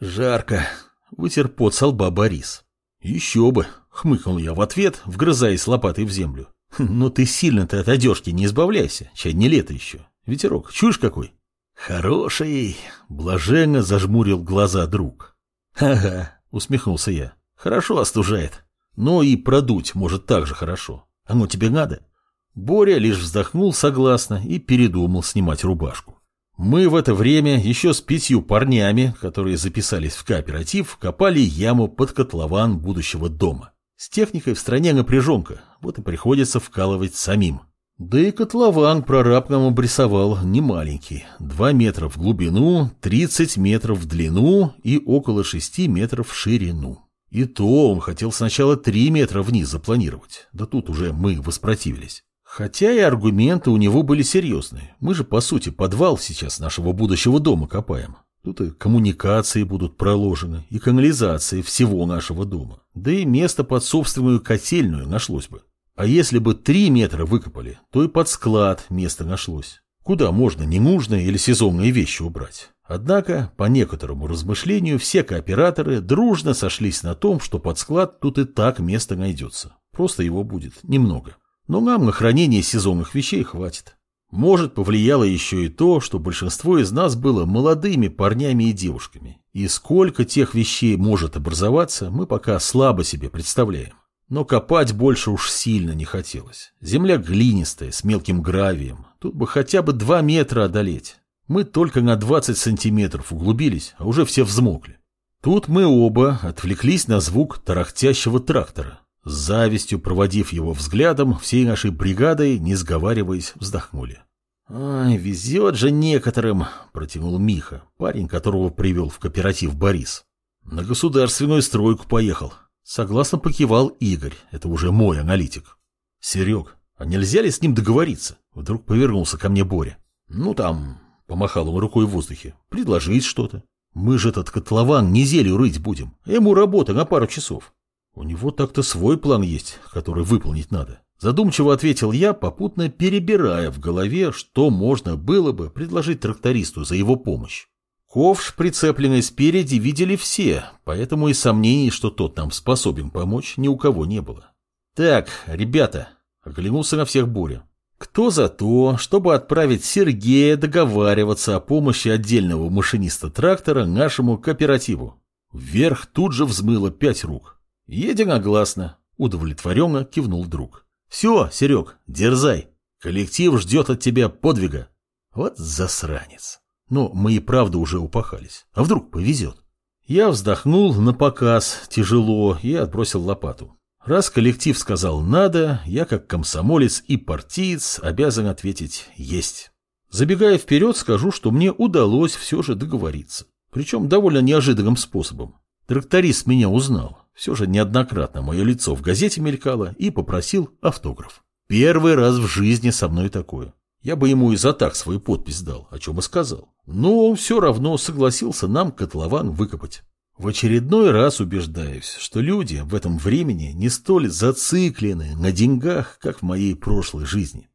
Жарко. Вытер пот со лба Борис. Еще бы, хмыкнул я в ответ, вгрызаясь лопатой в землю. Ну ты сильно-то от одежки не избавляйся, чай не лето еще. Ветерок, чуешь какой? Хороший, блаженно зажмурил глаза друг. Ага, усмехнулся я. Хорошо остужает. Но и продуть может так же хорошо. Оно тебе надо? Боря лишь вздохнул согласно и передумал снимать рубашку. Мы в это время еще с пятью парнями, которые записались в кооператив, копали яму под котлован будущего дома. С техникой в стране напряженка, вот и приходится вкалывать самим. Да и котлован прораб нам обрисовал немаленький. Два метра в глубину, 30 метров в длину и около 6 метров в ширину. И то он хотел сначала 3 метра вниз запланировать, да тут уже мы воспротивились. Хотя и аргументы у него были серьезные. Мы же, по сути, подвал сейчас нашего будущего дома копаем. Тут и коммуникации будут проложены, и канализация всего нашего дома. Да и место под собственную котельную нашлось бы. А если бы три метра выкопали, то и под склад место нашлось. Куда можно ненужные или сезонные вещи убрать? Однако, по некоторому размышлению, все кооператоры дружно сошлись на том, что под склад тут и так место найдется. Просто его будет немного. Но нам на хранение сезонных вещей хватит. Может, повлияло еще и то, что большинство из нас было молодыми парнями и девушками. И сколько тех вещей может образоваться, мы пока слабо себе представляем. Но копать больше уж сильно не хотелось. Земля глинистая, с мелким гравием. Тут бы хотя бы два метра одолеть. Мы только на 20 сантиметров углубились, а уже все взмокли. Тут мы оба отвлеклись на звук тарахтящего трактора. С завистью проводив его взглядом, всей нашей бригадой, не сговариваясь, вздохнули. «Ай, везет же некоторым», — протянул Миха, парень, которого привел в кооператив Борис. «На государственную стройку поехал». Согласно покивал Игорь, это уже мой аналитик. «Серег, а нельзя ли с ним договориться?» Вдруг повернулся ко мне Боря. «Ну там...» — помахал он рукой в воздухе. «Предложить что-то. Мы же этот котлован неделю рыть будем, ему работа на пару часов. У него так-то свой план есть, который выполнить надо. Задумчиво ответил я, попутно перебирая в голове, что можно было бы предложить трактористу за его помощь. Ковш, прицепленный спереди, видели все, поэтому и сомнений, что тот нам способен помочь, ни у кого не было. «Так, ребята», — оглянулся на всех Боря, — «кто за то, чтобы отправить Сергея договариваться о помощи отдельного машиниста трактора нашему кооперативу?» Вверх тут же взмыло пять рук. Единогласно, удовлетворенно кивнул друг. Все, Серег, дерзай. Коллектив ждет от тебя подвига. Вот засранец. Но мы и правда уже упахались. А вдруг повезет? Я вздохнул на показ, тяжело, и отбросил лопату. Раз коллектив сказал «надо», я как комсомолец и партиец обязан ответить «есть». Забегая вперед, скажу, что мне удалось все же договориться. Причем довольно неожиданным способом. Тракторист меня узнал. Все же неоднократно мое лицо в газете мелькало и попросил автограф. Первый раз в жизни со мной такое. Я бы ему и за так свою подпись дал, о чем и сказал. Но он все равно согласился нам котлован выкопать. В очередной раз убеждаюсь, что люди в этом времени не столь зациклены на деньгах, как в моей прошлой жизни.